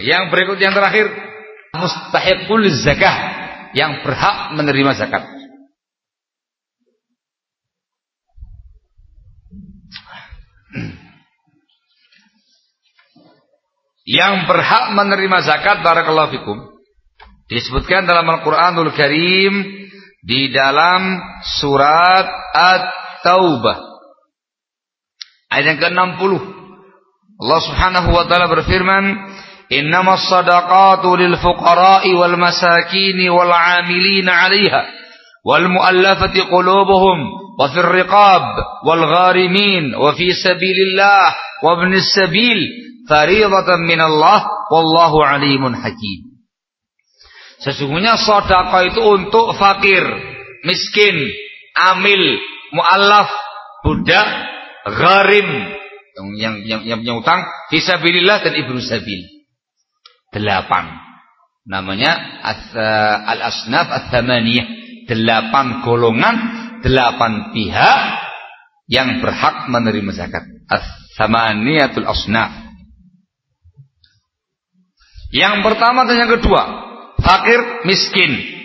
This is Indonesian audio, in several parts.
Yang berikut yang terakhir. Mustahiqul zakah. Yang berhak menerima zakat. Yang berhak menerima zakat barakallahu fikum disebutkan dalam Al-Qur'anul Karim di dalam surat At-Taubah. Ayat yang ke-60. Allah Subhanahu wa taala berfirman wal 'amilina 'alayha wal mu'allafati qulubuhum wa fir riqab wal gharimin wa fi sabilillah wa ibnis sabil fariidatan minallah wallahu alimun hakim. Sesungguhnya sedekah itu untuk fakir, miskin, amil, muallaf, budak, gharim yang yang yang punya utang, fisabilillah dan ibnu sabil. Delapan. Namanya al-asnaf ats-tsamaniyah. Delapan golongan, delapan pihak yang berhak menerima zakat. Ats-tsamaniyatul asnaf. Yang pertama dan yang kedua, fakir miskin.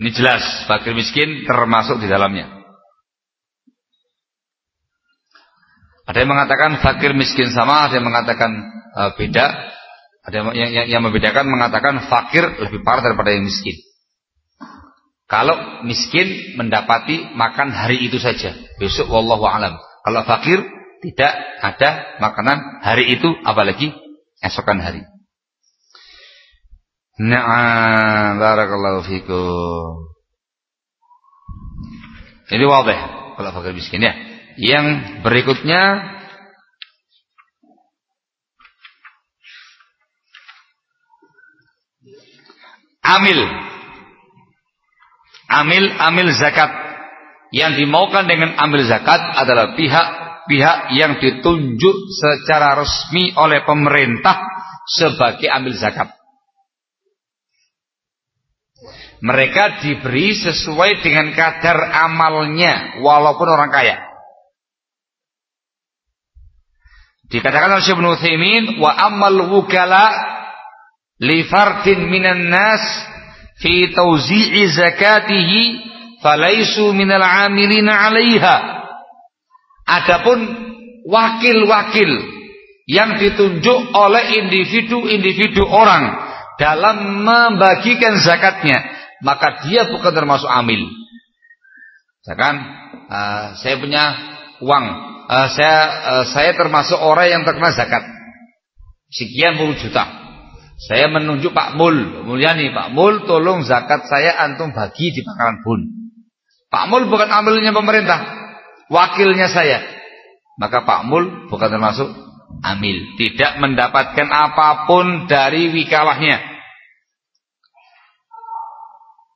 Ini jelas, fakir miskin termasuk di dalamnya. Ada yang mengatakan fakir miskin sama, ada yang mengatakan uh, beda. Ada yang, yang, yang membedakan mengatakan fakir lebih parah daripada yang miskin. Kalau miskin mendapati makan hari itu saja, besok wallahu alam. Kalau fakir tidak ada makanan hari itu apalagi esokan hari. Na'am barakallahu fikum. Ini wabah kalau fakir miskin ya. Yang berikutnya amil. Amil amil zakat yang dimaukan dengan ambil zakat adalah pihak-pihak yang ditunjuk secara resmi oleh pemerintah sebagai ambil zakat. Mereka diberi sesuai dengan kadar amalnya walaupun orang kaya. Dikatakan oleh Syekh Utsaimin wa amal wukala li fardin minan nas fi tawzi'i zakatihi falaisu minal amilina 'alaiha. Adapun wakil-wakil yang ditunjuk oleh individu-individu orang dalam membagikan zakatnya maka dia bukan termasuk amil. Misalkan uh, saya punya uang uh, saya uh, saya termasuk orang yang terkena zakat sekian puluh juta saya menunjuk Pak Mul Mulyani Pak Mul tolong zakat saya antum bagi di pangkalan bun Pak Mul bukan ambilnya pemerintah, wakilnya saya. Maka Pak Mul bukan termasuk amil, tidak mendapatkan apa pun dari wikalahnya.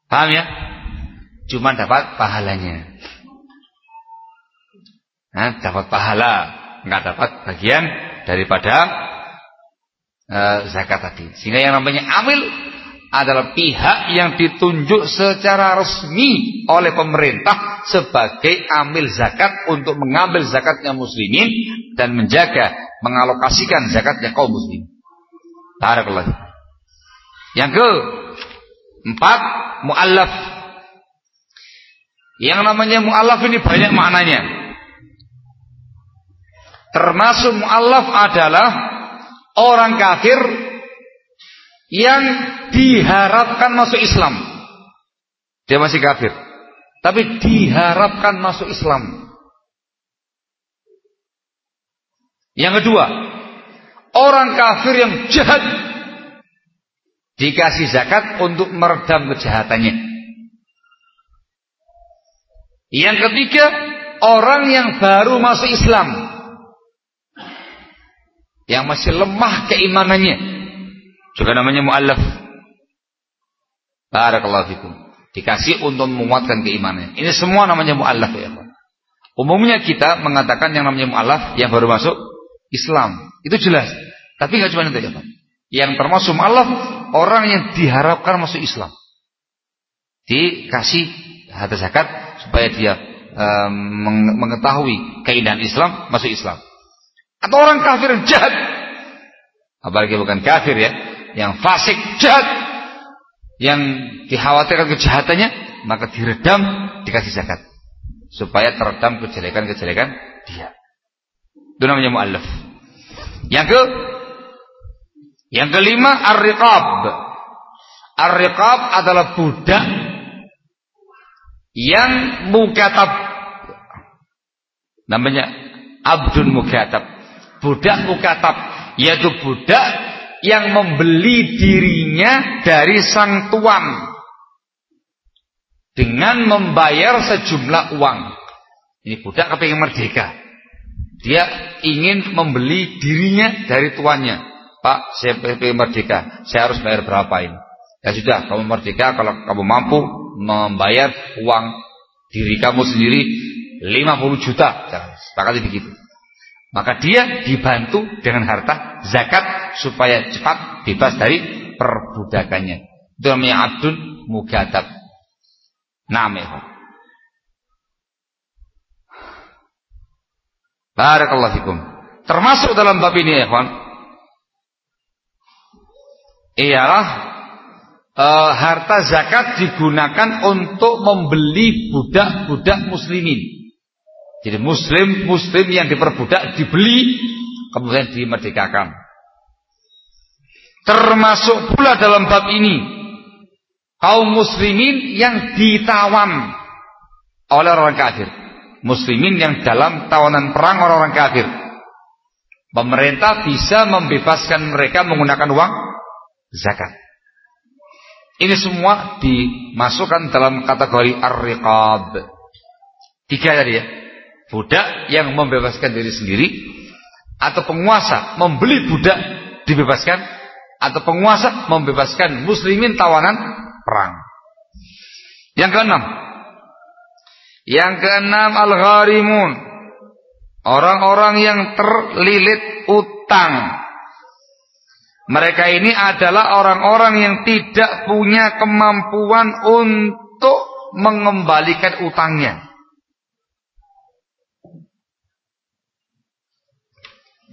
Paham ya? Cuma dapat pahalanya. Nah, dapat pahala, nggak dapat bagian daripada uh, zakat tadi. Sehingga yang namanya amil adalah pihak yang ditunjuk secara resmi oleh pemerintah sebagai amil zakat untuk mengambil zakatnya muslimin dan menjaga mengalokasikan zakatnya kaum muslim. Barakallah. Yang ke empat muallaf. Yang namanya muallaf ini banyak maknanya. Termasuk muallaf adalah orang kafir yang diharapkan masuk Islam. Dia masih kafir. Tapi diharapkan masuk Islam. Yang kedua, orang kafir yang jahat dikasih zakat untuk meredam kejahatannya. Yang ketiga, orang yang baru masuk Islam. Yang masih lemah keimanannya. Juga namanya mu'allaf. Barakallahu fikum. Dikasih untuk menguatkan keimanan. Ini semua namanya mu'allaf ya. Umumnya kita mengatakan yang namanya mu'allaf yang baru masuk Islam. Itu jelas. Tapi nggak cuma itu ya Pak. Yang termasuk mu'allaf orang yang diharapkan masuk Islam. Dikasih harta zakat supaya dia um, mengetahui keindahan Islam masuk Islam. Atau orang kafir jahat. Apalagi bukan kafir ya, yang fasik jahat yang dikhawatirkan kejahatannya maka diredam dikasih zakat supaya teredam kejelekan-kejelekan dia. Itu namanya muallaf. Yang ke yang kelima ar-riqab. Ar-riqab adalah budak yang mukatab. Namanya abdun mukatab. Budak mukatab yaitu budak yang membeli dirinya dari sang tuan dengan membayar sejumlah uang. Ini budak kepingin merdeka. Dia ingin membeli dirinya dari tuannya. Pak, saya merdeka. Saya harus bayar berapa ini? Ya sudah, kamu merdeka kalau kamu mampu membayar uang diri kamu sendiri 50 juta. Sepakati begitu. Maka dia dibantu dengan harta zakat supaya cepat bebas dari perbudakannya. Namanya abdun mugadab. Naam Barakallahu fikum. Termasuk dalam bab ini ya kawan. Ialah e, harta zakat digunakan untuk membeli budak-budak muslimin. Jadi muslim muslim yang diperbudak dibeli kemudian dimerdekakan. Termasuk pula dalam bab ini kaum muslimin yang ditawan oleh orang kafir. Muslimin yang dalam tawanan perang orang-orang kafir. Pemerintah bisa membebaskan mereka menggunakan uang zakat. Ini semua dimasukkan dalam kategori ar-riqab. Tiga tadi ya. Budak yang membebaskan diri sendiri atau penguasa membeli budak dibebaskan atau penguasa membebaskan muslimin tawanan perang. Yang keenam. Yang keenam al-gharimun. Orang-orang yang terlilit utang. Mereka ini adalah orang-orang yang tidak punya kemampuan untuk mengembalikan utangnya.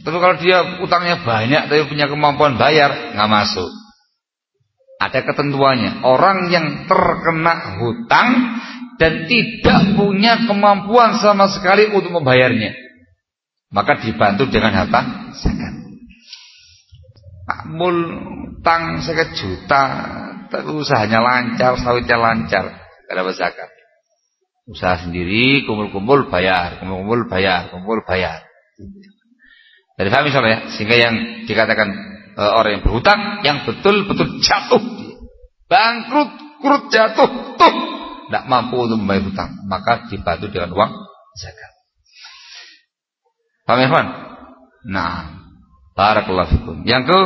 Tapi kalau dia utangnya banyak tapi punya kemampuan bayar, nggak masuk. Ada ketentuannya. Orang yang terkena hutang dan tidak punya kemampuan sama sekali untuk membayarnya. Maka dibantu dengan harta zakat. Mul utang sekian juta, tapi usahanya lancar, sawitnya lancar, tidak dapat zakat. Usaha sendiri, kumpul-kumpul bayar, kumpul-kumpul bayar, kumpul bayar. Dari paham misalnya ya? Sehingga yang dikatakan e, orang yang berhutang yang betul-betul jatuh bangkrut, kurut jatuh, tuh tidak mampu untuk membayar hutang, maka dibantu dengan uang zakat. Paham ya, Nah, barakallahu fikum. Yang ke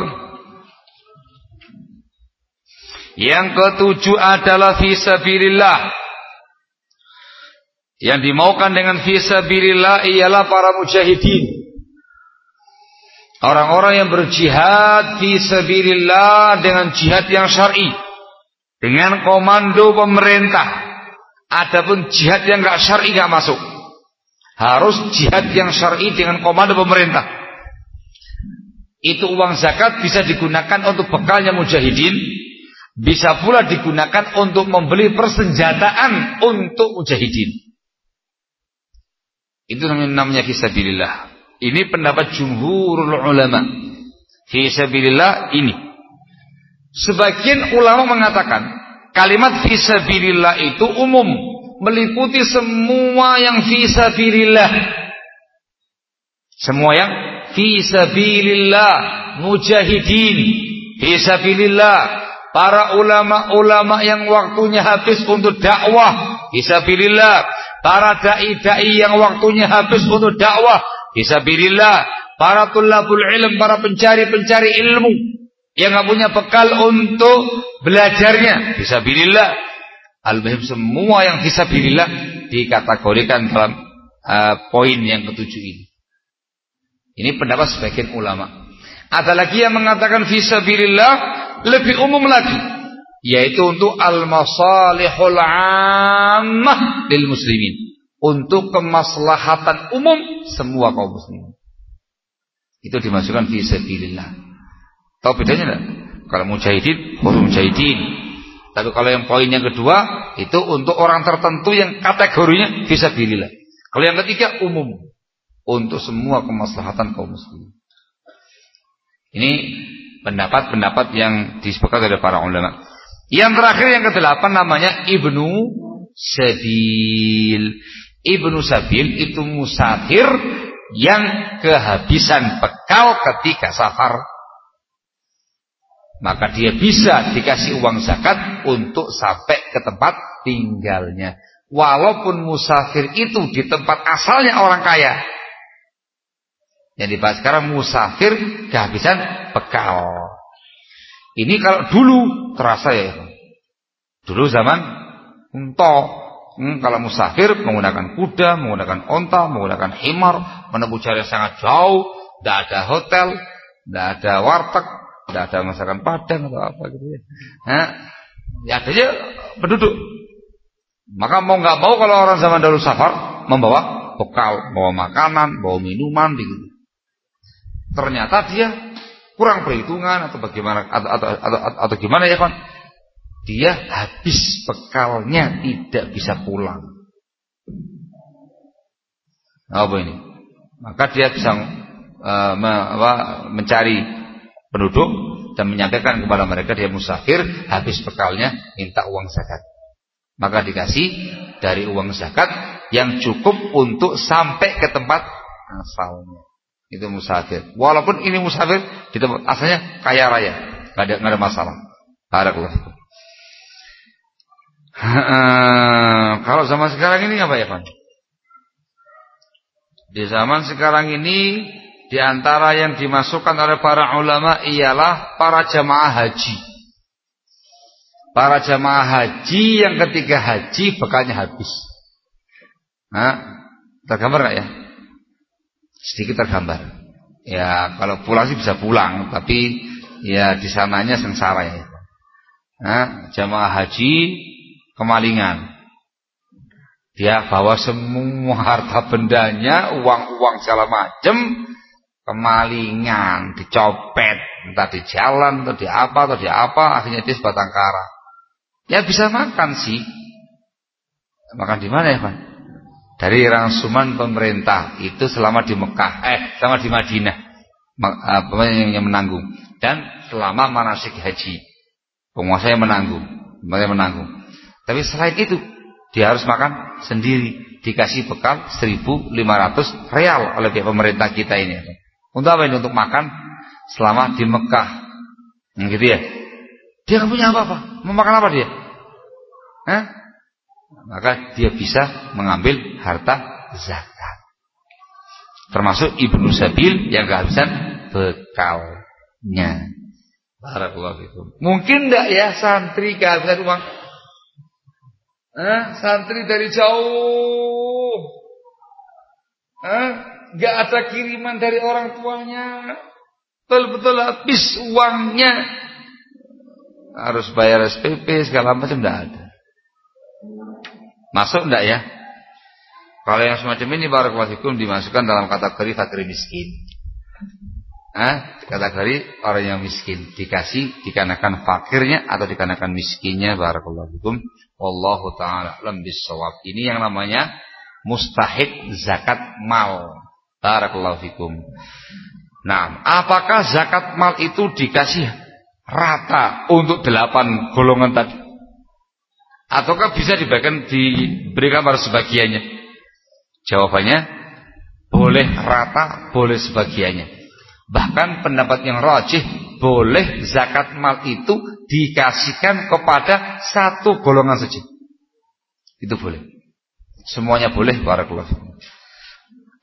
Yang ketujuh adalah fisabilillah. Yang dimaukan dengan fisabilillah ialah para mujahidin. Orang-orang yang berjihad fi sabilillah dengan jihad yang syar'i. Dengan komando pemerintah. Adapun jihad yang enggak syar'i enggak masuk. Harus jihad yang syar'i dengan komando pemerintah. Itu uang zakat bisa digunakan untuk bekalnya mujahidin, bisa pula digunakan untuk membeli persenjataan untuk mujahidin. Itu namanya, namanya. Ini pendapat jumhurul ulama. Fisabilillah ini. Sebagian ulama mengatakan kalimat fisabilillah itu umum, meliputi semua yang fisabilillah. Semua yang fisabilillah, mujahidin, fisabilillah, para ulama-ulama yang waktunya habis untuk dakwah, fisabilillah, para dai-dai yang waktunya habis untuk dakwah, Fisabilillah, para tulabul ilm, para pencari-pencari ilmu yang nggak punya bekal untuk belajarnya. Fisabilillah. Al-Bahim semua yang fisabilillah dikategorikan dalam uh, poin yang ketujuh ini. Ini pendapat sebagian ulama. Ada lagi yang mengatakan fisabilillah lebih umum lagi, yaitu untuk al-masalihul ammah lil muslimin, untuk kemaslahatan umum semua kaum muslimin. Itu dimasukkan fi sabilillah. Tahu bedanya enggak? Kalau mujahidin, khusus mujahidin. Tapi kalau yang poin yang kedua itu untuk orang tertentu yang kategorinya fi sabilillah. Kalau yang ketiga umum untuk semua kemaslahatan kaum muslimin. Ini pendapat-pendapat yang disepakati oleh para ulama. Yang terakhir yang kedelapan namanya Ibnu Sabil. Ibnu Sabil itu musafir yang kehabisan bekal ketika safar. Maka dia bisa dikasih uang zakat untuk sampai ke tempat tinggalnya. Walaupun musafir itu di tempat asalnya orang kaya. Yang dibahas sekarang musafir kehabisan bekal. Ini kalau dulu terasa ya. Dulu zaman untok Hmm, kalau musafir menggunakan kuda, menggunakan onta, menggunakan himar, menempuh jarak sangat jauh, tidak ada hotel, tidak ada warteg, tidak ada masakan padang atau apa gitu ya. Nah, ya adanya penduduk. Maka mau nggak mau kalau orang zaman dahulu safar membawa bekal, bawa makanan, bawa minuman begitu. Ternyata dia kurang perhitungan atau bagaimana atau atau atau, atau, atau gimana ya kan? Dia habis bekalnya tidak bisa pulang. Apa ini? Maka dia bisa uh, mencari penduduk dan menyampaikan kepada mereka dia musafir, habis bekalnya minta uang zakat. Maka dikasih dari uang zakat yang cukup untuk sampai ke tempat asalnya. Itu musafir. Walaupun ini musafir di tempat asalnya kaya raya, nggak ada, ada masalah. Barakallahu kalau zaman sekarang ini apa ya Pak? Di zaman sekarang ini di antara yang dimasukkan oleh para ulama ialah para jamaah haji. Para jamaah haji yang ketika haji bekalnya habis. Nah, tergambar nggak ya? Sedikit tergambar. Ya, kalau pulang sih bisa pulang, tapi ya di sananya sengsara ya. Nah, jamaah haji kemalingan. Dia bawa semua harta bendanya, uang-uang segala macam, kemalingan, dicopet, entah di jalan, atau di apa, atau di apa, akhirnya dia sebatang kara. Ya bisa makan sih. Makan di mana ya, Pak? Dari rangsuman pemerintah itu selama di Mekah, eh selama di Madinah, apa yang menanggung dan selama manasik haji, penguasa yang menanggung, yang menanggung. Tapi selain itu dia harus makan sendiri, dikasih bekal 1.500 real oleh pihak pemerintah kita ini. Untuk apa ini? Untuk makan selama di Mekah. Nah, gitu ya. Dia nggak punya apa-apa. Mau makan apa dia? Hah? Maka dia bisa mengambil harta zakat. Termasuk ibnu sabil yang kehabisan bekalnya. Barakallahu Mungkin enggak ya santri kehabisan uang Eh, santri dari jauh. Eh, gak ada kiriman dari orang tuanya. Betul-betul habis uangnya. Harus bayar SPP segala macam tidak ada. Masuk enggak ya? Kalau yang semacam ini barakallahu dimasukkan dalam kategori fakir miskin. Ah, kategori orang yang miskin dikasih dikarenakan fakirnya atau dikarenakan miskinnya barakallahu fikum Wallahu taala alam bisawab. Ini yang namanya mustahik zakat mal. Barakallahu fikum. Nah, apakah zakat mal itu dikasih rata untuk delapan golongan tadi? Ataukah bisa dibagikan diberikan pada sebagiannya? Jawabannya boleh rata, boleh sebagiannya. Bahkan pendapat yang rajih boleh zakat mal itu dikasihkan kepada satu golongan saja. Itu boleh. Semuanya boleh para keluar.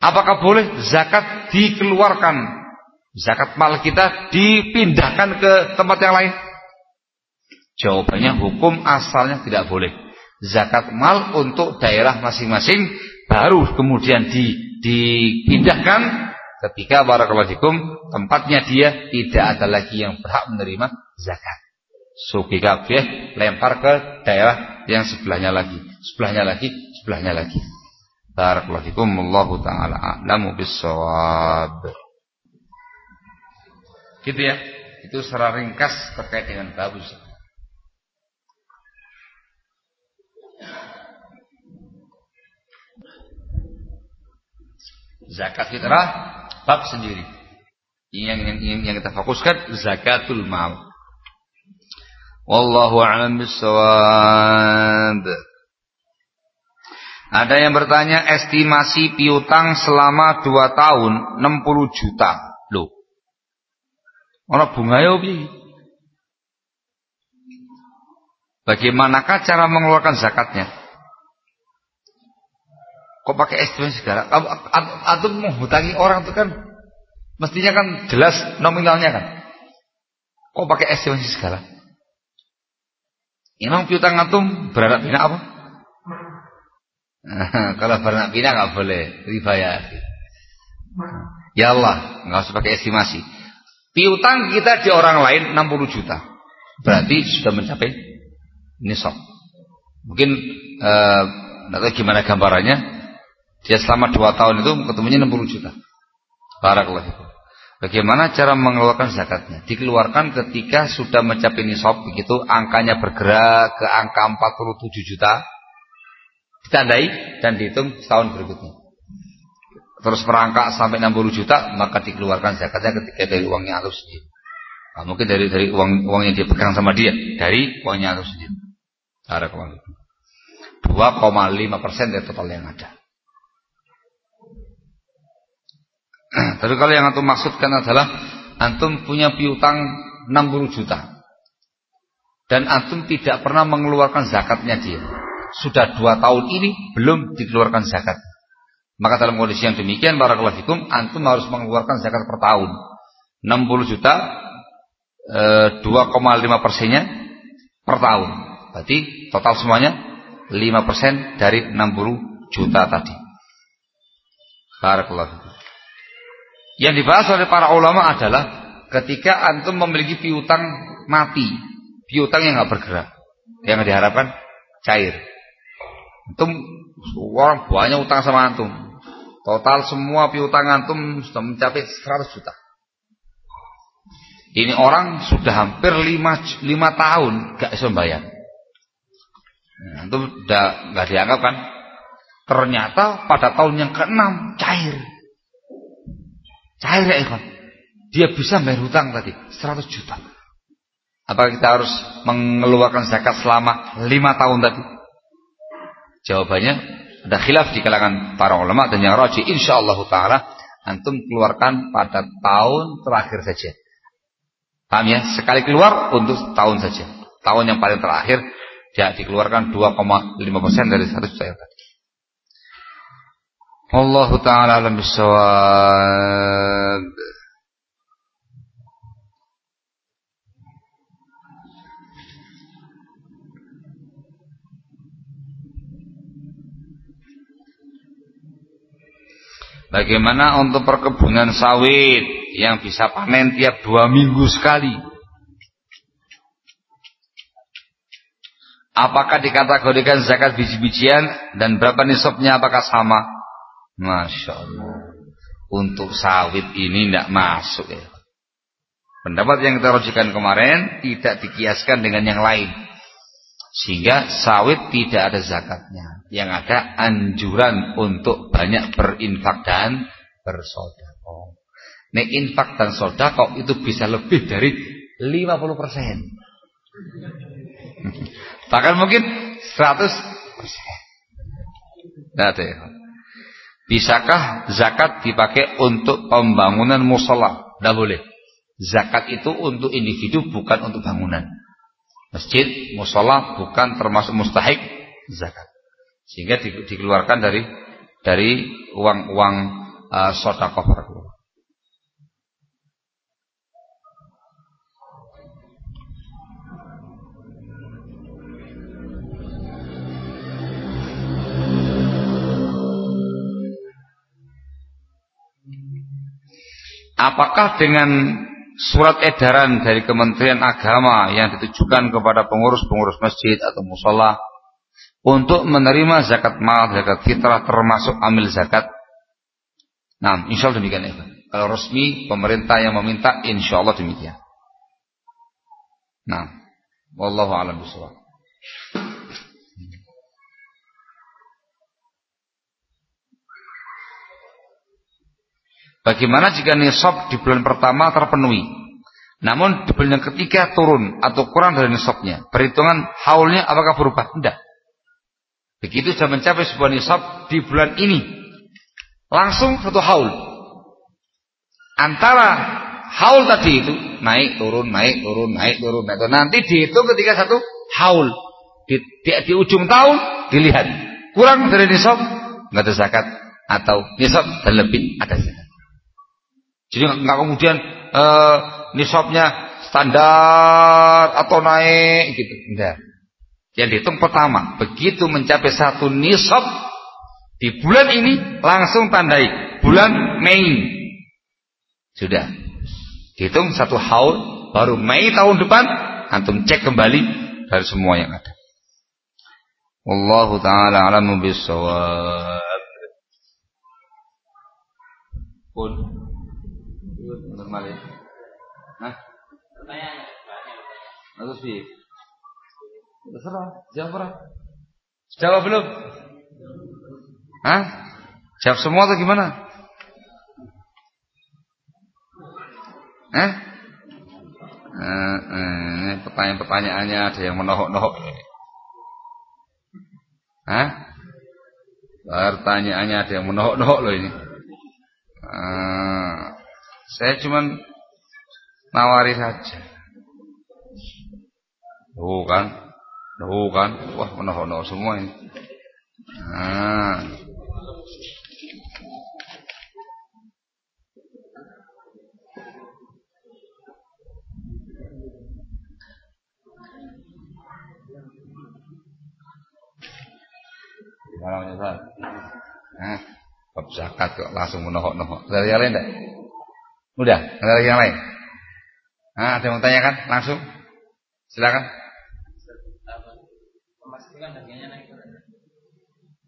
Apakah boleh zakat dikeluarkan? Zakat mal kita dipindahkan ke tempat yang lain? Jawabannya hukum asalnya tidak boleh. Zakat mal untuk daerah masing-masing baru kemudian dipindahkan ketika barakallahu tempatnya dia tidak ada lagi yang berhak menerima zakat. Suki kabeh lempar ke daerah yang sebelahnya lagi, sebelahnya lagi, sebelahnya lagi. Barakallahu fikum wallahu taala a'lamu bissawab. Gitu ya. Itu secara ringkas terkait dengan bab Zakat fitrah bab sendiri. Yang, yang, yang kita fokuskan zakatul mal. Wallahu a'lam bissawab. Ada yang bertanya estimasi piutang selama 2 tahun 60 juta. Loh. Bunga ya Bagaimanakah cara mengeluarkan zakatnya? Kok pakai estimasi segala? Atau menghutangi orang itu kan mestinya kan jelas nominalnya kan. Kok pakai estimasi segala? Emang piutang antum berharap bina apa? Kalau beranak bina nggak boleh riba ya. Ya Allah, nggak usah pakai estimasi. Piutang kita di orang lain 60 juta. Berarti sudah mencapai nisab. Mungkin eh, tahu gimana gambarannya. Dia selama 2 tahun itu ketemunya 60 juta. Barakallahu Bagaimana cara mengeluarkan zakatnya? Dikeluarkan ketika sudah mencapai nisab begitu angkanya bergerak ke angka 47 juta ditandai dan dihitung setahun berikutnya. Terus merangkak sampai 60 juta, maka dikeluarkan zakatnya ketika dari uangnya halus sendiri. Nah, mungkin dari dari uang uang yang dia pegang sama dia, dari uangnya halus sendiri. Ada ke mana? 2,5 persen dari total yang ada. Tapi kalau yang antum maksudkan adalah antum punya piutang 60 juta dan antum tidak pernah mengeluarkan zakatnya dia sudah dua tahun ini belum dikeluarkan zakat. Maka dalam kondisi yang demikian barakallahu fikum antum harus mengeluarkan zakat per tahun. 60 juta eh, 2,5 persennya per tahun. Berarti total semuanya 5 persen dari 60 juta tadi. Barakallahu fikum. Yang dibahas oleh para ulama adalah ketika antum memiliki piutang mati, piutang yang nggak bergerak, yang diharapkan cair. Antum orang banyak utang sama antum. Total semua piutang antum sudah mencapai 100 juta. Ini orang sudah hampir 5, 5 tahun gak bisa bayar. Nah, antum udah gak dianggap kan? Ternyata pada tahun yang ke-6 cair. Cair ya ikhwan. Dia bisa bayar hutang tadi 100 juta. Apakah kita harus mengeluarkan zakat selama 5 tahun tadi? Jawabannya ada khilaf di kalangan para ulama dan yang rajih insyaallah taala antum keluarkan pada tahun terakhir saja. Paham ya? Sekali keluar untuk tahun saja. Tahun yang paling terakhir dia dikeluarkan 2,5% dari 100 juta. Allah taala alam bisawab. Bagaimana untuk perkebunan sawit yang bisa panen tiap dua minggu sekali? Apakah dikategorikan zakat biji-bijian dan berapa nisabnya apakah sama? Masya Allah. Untuk sawit ini tidak masuk ya. Pendapat yang kita rujukan kemarin tidak dikiaskan dengan yang lain. Sehingga sawit tidak ada zakatnya. Yang ada anjuran untuk banyak berinfak dan bersodakoh. Nek infak dan sodakoh itu bisa lebih dari 50%. persen. Bahkan mungkin 100%. Nah, Bisakah zakat dipakai untuk pembangunan musola? Tidak boleh. Zakat itu untuk individu bukan untuk bangunan masjid, musola bukan termasuk mustahik zakat. Sehingga di, dikeluarkan dari dari uang-uang uh, sedekah Apakah dengan surat edaran dari Kementerian Agama yang ditujukan kepada pengurus-pengurus masjid atau musola untuk menerima zakat mal, zakat fitrah termasuk amil zakat. Nah, insya Allah demikian ya. Kalau resmi pemerintah yang meminta, insya Allah demikian. Nah, wallahu a'lam bishawab. Bagaimana jika nisab di bulan pertama terpenuhi? Namun di bulan yang ketiga turun atau kurang dari nisabnya. Perhitungan haulnya apakah berubah? Tidak. Begitu sudah mencapai sebuah nisab di bulan ini. Langsung satu haul. Antara haul tadi itu naik turun naik turun naik turun naik turun. Nanti dihitung ketika satu haul. Di, di, di ujung tahun dilihat kurang dari nisab nggak ada zakat atau nisab dan lebih ada zakat. Jadi nggak kemudian uh, nisabnya standar atau naik gitu. Enggak. Yang dihitung pertama, begitu mencapai satu nisab di bulan ini langsung tandai bulan Mei. Sudah. Dihitung satu haul baru Mei tahun depan antum cek kembali dari semua yang ada. Wallahu taala alamu bisawab. Pun ya? Hah? Pertanyaan Terus sih. Terserah, jawab berapa? Jawab belum? Hah? Jawab semua atau gimana? Eh? Eh, eh, pertanyaan-pertanyaannya ada yang menohok-nohok. Hah? Pertanyaannya ada yang menohok-nohok loh ini. Ah. Saya cuma nawari saja. Tuh kan, tuh kan, wah menahan semua ini. Nah. Gimana? Nah, bab zakat kok langsung menohok-nohok. Dari lain enggak? Udah, ada lagi yang lain? Nah, ada yang mau tanyakan? Langsung. Silakan.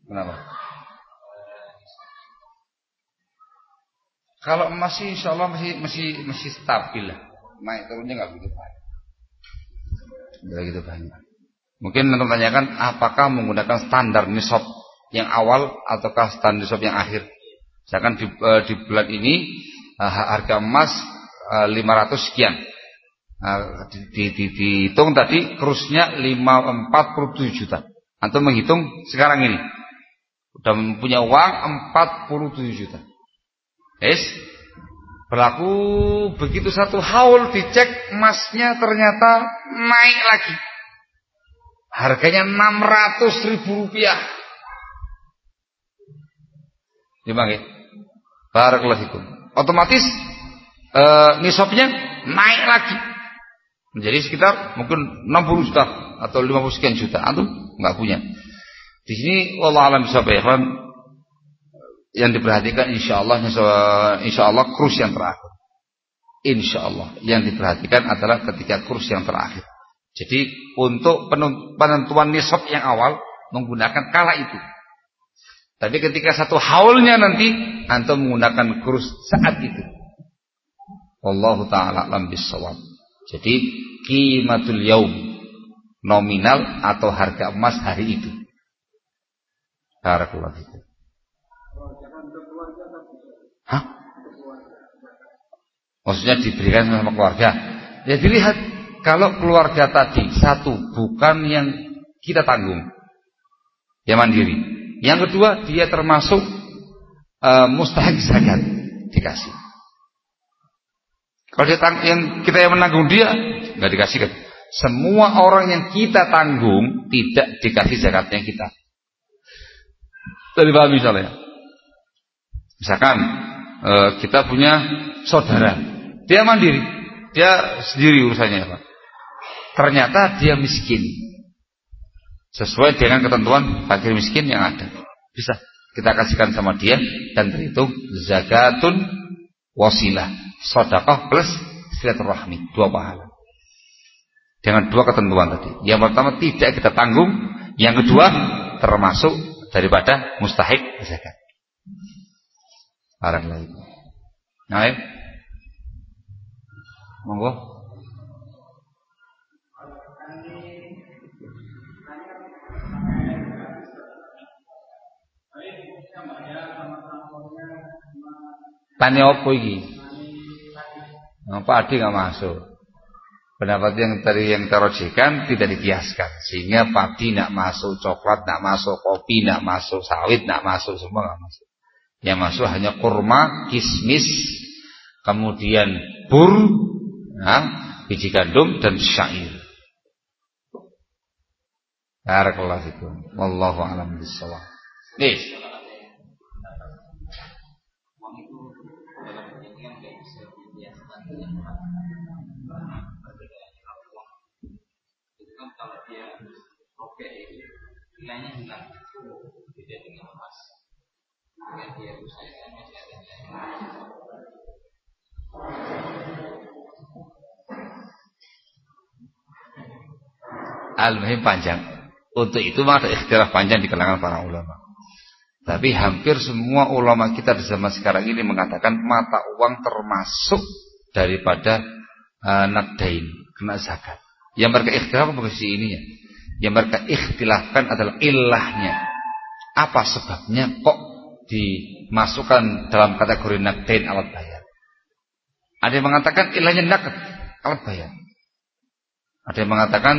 Kenapa? Kalau emas sih insya Allah masih masih masih stabil lah. Naik turunnya nggak begitu banyak. Nggak begitu banyak. Mungkin untuk tanyakan apakah menggunakan standar nisab yang awal ataukah standar nisab yang akhir. Misalkan di, eh, di bulan ini harga emas uh, eh, 500 sekian. Nah, di, di, di, dihitung tadi kurusnya 47 juta. Atau menghitung sekarang ini. Sudah punya uang 47 juta. Yes. Berlaku begitu satu haul dicek emasnya ternyata naik lagi. Harganya 600 ribu rupiah. Gimana? Barakallahu otomatis e, nisabnya naik lagi. Menjadi sekitar mungkin 60 juta atau 50 sekian juta. Antum nggak punya. Di sini Allah alam bisa yang diperhatikan insya Allah insya Allah kurs yang terakhir. Insya Allah yang diperhatikan adalah ketika kurs yang terakhir. Jadi untuk penentuan nisab yang awal menggunakan kala itu tapi ketika satu haulnya nanti antum menggunakan kurs saat itu. Allah taala alam bisawab. Jadi kimatul yaum nominal atau harga emas hari itu. Barakallahu fikum. Hah? Maksudnya diberikan sama keluarga. Ya dilihat kalau keluarga tadi satu bukan yang kita tanggung. Yang mandiri. Yang kedua, dia termasuk uh, mustahik zakat dikasih. Kalau dia yang kita yang menanggung dia nggak dikasih kan. Semua orang yang kita tanggung tidak dikasih zakatnya kita. Paham misalnya. Misalkan uh, kita punya saudara, dia mandiri, dia sendiri urusannya Pak. Ternyata dia miskin sesuai dengan ketentuan fakir miskin yang ada. Bisa kita kasihkan sama dia dan terhitung zakatun wasilah, sedekah plus silaturahmi, dua pahala. Dengan dua ketentuan tadi. Yang pertama tidak kita tanggung, yang kedua termasuk daripada mustahik zakat. Barang lagi. Nah, monggo. Tanya apa iki? Padi nggak masuk. Pendapat yang tadi yang terojikan tidak dikiaskan sehingga padi nak masuk, coklat nak masuk, kopi nak masuk, sawit nak masuk, semua nggak masuk. Yang masuk hanya kurma, kismis, kemudian bur, nah, biji gandum dan syair. Barakallahu fikum. Wallahu a'lam bishawab. Nih. Nilainya hilang beda dengan emas yang dia masih ada Al-Muhim panjang. Untuk itu ada ikhtilaf panjang di kalangan para ulama. Tapi hampir semua ulama kita di zaman sekarang ini Mengatakan mata uang termasuk Daripada uh, Nakdain Kena zakat. Yang mereka ikhtilaf apa ininya yang mereka ikhtilafkan adalah ilahnya. Apa sebabnya kok dimasukkan dalam kategori nakdain alat bayar? Ada yang mengatakan ilahnya nakd alat bayar. Ada yang mengatakan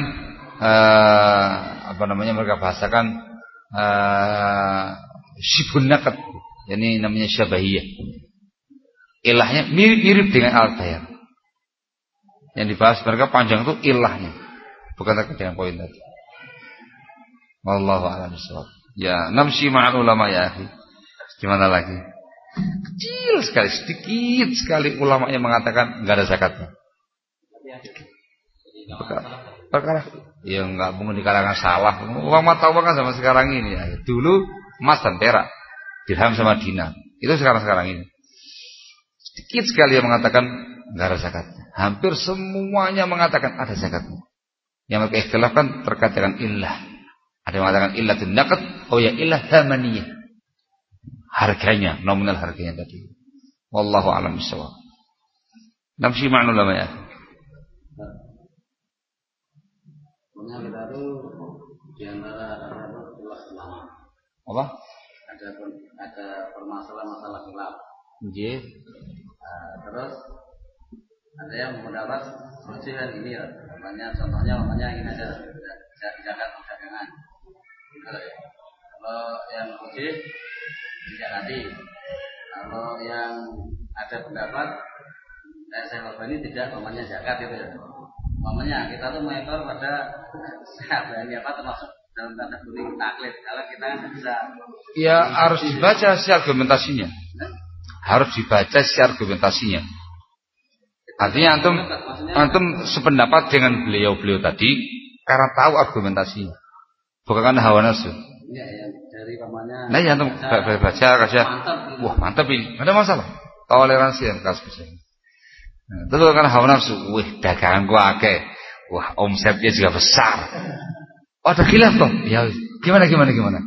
uh, apa namanya mereka bahasakan uh, shibun nakd. Ini namanya syabahiyah. Ilahnya mirip-mirip dengan alat bayar. Yang dibahas mereka panjang itu ilahnya. Bukan terkait dengan poin tadi. Wallahu a'lam bishawab. Ya, namsi ma'al ulama ya akhi. Gimana lagi? Kecil sekali, sedikit sekali ulama yang mengatakan enggak ada zakatnya. Perkara, perkara yang enggak mungkin di salah. Ulama tahu kan sama sekarang ini ya. Dulu emas dan perak, dirham sama dinar. Itu sekarang-sekarang ini. Sedikit sekali yang mengatakan enggak ada zakatnya. Hampir semuanya mengatakan ada zakatnya. Yang mereka ikhtilafkan terkait dengan illah. Ada yang mengatakan illatun naqd, oh ya illah thamaniyah. Harganya, nominal harganya tadi. Wallahu a'lam bishawab. Namsi ma'nu lama ya. Ada. Apa? Ada ada permasalahan masalah gelap. Nggih. Nah, terus ada yang mendapat solusi kan ini ya, namanya contohnya namanya ini aja zakat perdagangan kalau yang putih tidak nanti kalau yang ada pendapat eh, saya ini tidak mamanya zakat itu ya. Mamanya kita tuh mengekor pada sahabat apa termasuk dalam tanda kutip taklid. Kalau kita kan bisa ya harus dibaca si argumentasinya. Harus dibaca si argumentasinya. Artinya antum antum sependapat dengan beliau-beliau tadi karena tahu argumentasinya Bukan karena hawa nafsu. Iya, ya, dari pamannya. Nah, ya antum baca baca kasih. Wah, mantap ini. Ada masalah. Toleransi yang kasus ini. Nah, itu karena hawa nafsu. Wih, dagangan gua akeh. Wah, omsetnya juga besar. Oh, ada khilaf toh? Ya, gimana gimana gimana?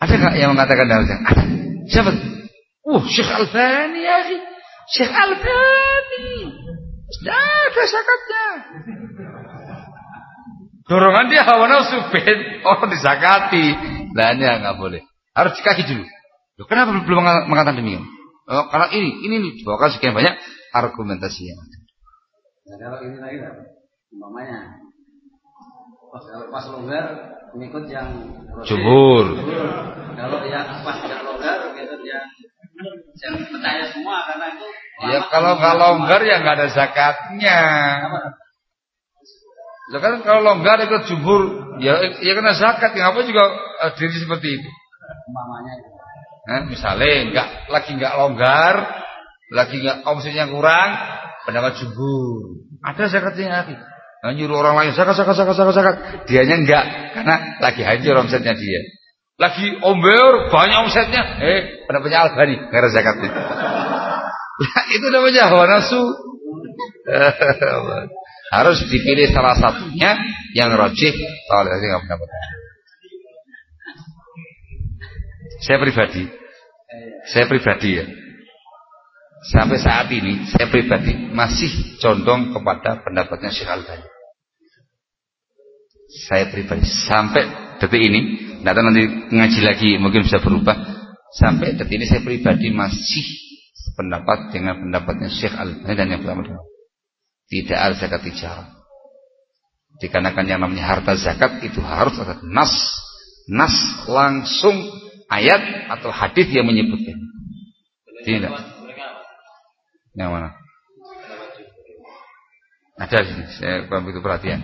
Ada enggak yang mengatakan yang ada? Siapa? Uh, Syekh Albani ya, Syekh Albani. Sudah ada zakatnya. Dorongan dia hawa nafsu ben orang disakati. Ini nggak boleh. Harus dikaki dulu. Loh, kenapa belum mengatakan demikian? Oh, karena ini, ini nih, bawakan sekian banyak argumentasi yang ada. Nah, kalau ini lagi lah, umpamanya pas, pas longgar mengikut yang jumhur. Kalau yang pas tidak longgar mengikut yang yang percaya semua karena itu. Ya kalau nggak longgar ya nggak ada zakatnya. Apa? Loh kan kalau longgar ikut jumhur, ya ya kena zakat. Ngapa juga uh, diri seperti itu? Mamanya. Nah, misalnya enggak lagi enggak longgar, lagi enggak omsetnya kurang, pendapat jumhur. Ada zakatnya lagi. Nah, nyuruh orang lain zakat zakat zakat zakat zakat. Dianya enggak karena lagi hancur omsetnya dia. Lagi omber banyak omsetnya, eh pendapatnya Albani enggak zakatnya. itu namanya hawa nafsu. Harus dipilih salah satunya yang rojih pendapat. Saya pribadi. Saya pribadi ya. Sampai saat ini saya pribadi masih condong kepada pendapatnya Syekh Al-Bani. Saya pribadi sampai detik ini, tidak nanti ngaji lagi mungkin bisa berubah. Sampai detik ini saya pribadi masih pendapat dengan pendapatnya Syekh Al-Bani dan yang pertama tidak ada zakat tijarah. Dikarenakan yang namanya harta zakat itu harus ada nas, nas langsung ayat atau hadis yang menyebutkan. Tidak. Yang mana? Ada sini, saya begitu perhatian.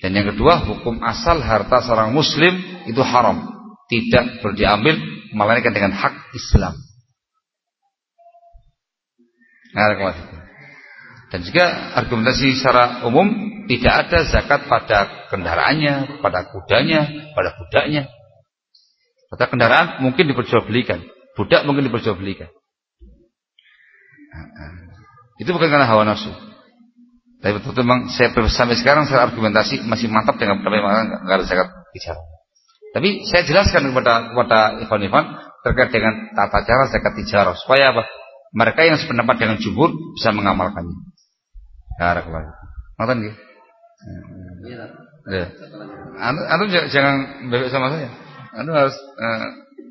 Dan yang kedua, hukum asal harta seorang muslim itu haram. Tidak boleh melainkan dengan hak Islam. Nah, dan juga argumentasi secara umum tidak ada zakat pada kendaraannya, pada kudanya, pada budaknya. Pada kendaraan mungkin diperjualbelikan, budak mungkin diperjualbelikan. Itu bukan karena hawa nafsu. Tapi betul-betul memang saya sampai sekarang saya argumentasi masih mantap dengan pendapat nggak ada zakat bicara. Tapi saya jelaskan kepada kepada Ivan Ivan terkait dengan tata cara zakat tijarah supaya apa? Mereka yang sependapat dengan jumhur bisa mengamalkannya. Ya, kembali. Nonton gitu. Ya. Anu, anu jangan bebek sama saya. Anu harus uh,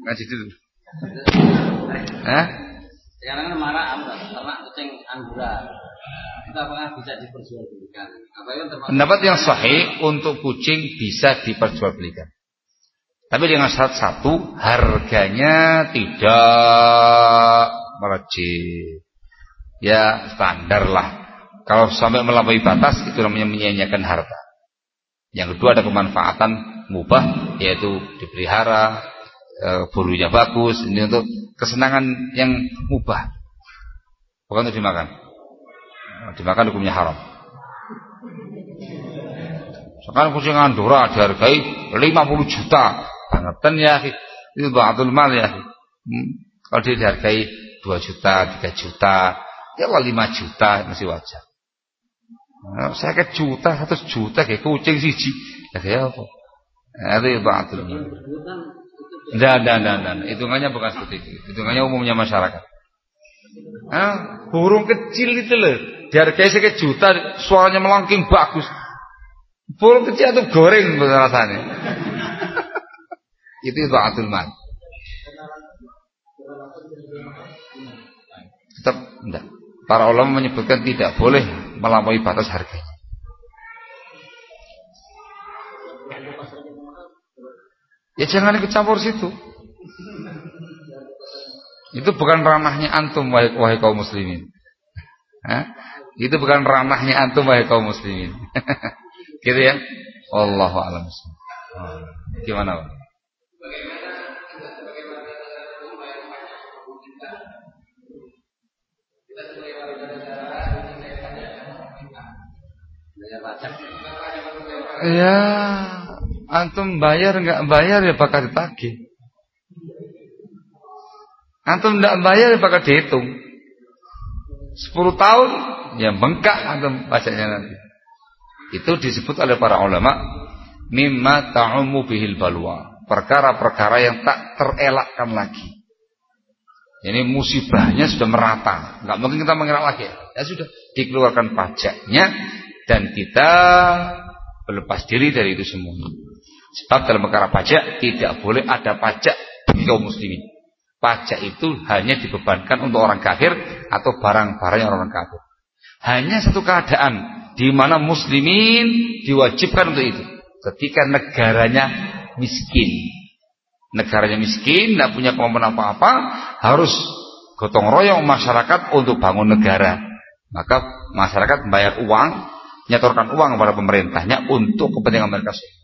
ngaji dulu. Hah? Sekarang marah anu ternak kucing anggura. Itu apakah bisa diperjualbelikan? Apa yang Pendapat yang sahih untuk kucing bisa diperjualbelikan. Tapi dengan syarat satu, harganya tidak melejit. Ya standar lah. Kalau sampai melampaui batas itu namanya menyia-nyiakan harta. Yang kedua ada kemanfaatan mubah yaitu dipelihara, e, burunya bagus, ini untuk kesenangan yang mubah. Bukan untuk dimakan. Dimakan hukumnya haram. Sekarang kucing Andorra dihargai 50 juta. Bangetan ya, itu ba'atul mal ya. Hmm. Kalau dia dihargai 2 juta, 3 juta, ya 5 juta masih wajar. Nah, saya ke juta, satu juta kayak kucing siji. Ya kayak apa? Ba'atul mal. Tidak, tidak, tidak. Hitungannya bukan seperti itu. Hitungannya umumnya masyarakat. Nah, burung kecil itu loh. Dihargai sekian juta, suaranya melengking bagus. Burung kecil itu goreng rasanya. itu itu atul mal. Tetap tidak. Para ulama menyebutkan tidak boleh melampaui batas harganya. Ya jangan ikut campur situ. Itu bukan ranahnya antum wahai, wahai kaum muslimin. Hah? Itu bukan ranahnya antum wahai kaum muslimin. gitu ya. Allahu a'lam. Gimana, Pak? Ya, Antum bayar nggak bayar ya bakal ditagih. Antum nggak bayar ya bakal dihitung. 10 tahun ya bengkak antum pajaknya nanti. Itu disebut oleh para ulama mimma ta'ummu bihil balwa. Perkara-perkara yang tak terelakkan lagi. Ini musibahnya sudah merata, nggak mungkin kita mengelak lagi. Ya sudah dikeluarkan pajaknya dan kita berlepas diri dari itu semua. Sebab dalam perkara pajak tidak boleh ada pajak bagi kaum muslimin. Pajak itu hanya dibebankan untuk orang kafir atau barang-barang yang orang kafir. Hanya satu keadaan di mana muslimin diwajibkan untuk itu. Ketika negaranya miskin. Negaranya miskin, tidak punya kemampuan apa-apa, harus gotong royong masyarakat untuk bangun negara. Maka masyarakat membayar uang, nyetorkan uang kepada pemerintahnya untuk kepentingan mereka sendiri.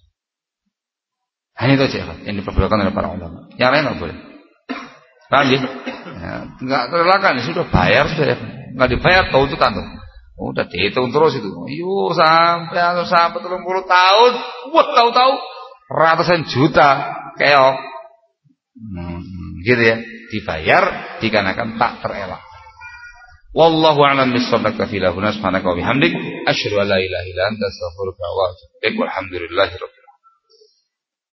Hanya itu aja yang diperbolehkan oleh para ulama. Yang lain nggak boleh. Paham ya? ya nggak terlakan, ya sudah bayar sudah ya. Nggak dibayar tahu itu kan tuh. Udah dihitung terus itu. Yuk sampai atau sampai terus puluh tahun, wah tahu-tahu ratusan juta keok. Hmm, gitu ya. Dibayar dikarenakan tak terelak. Wallahu a'lam bissawab kafila huna subhanaka wa bihamdik. Asyhadu an la ilaha illa anta astaghfiruka wa atubu ilaik. Walhamdulillahi rabbil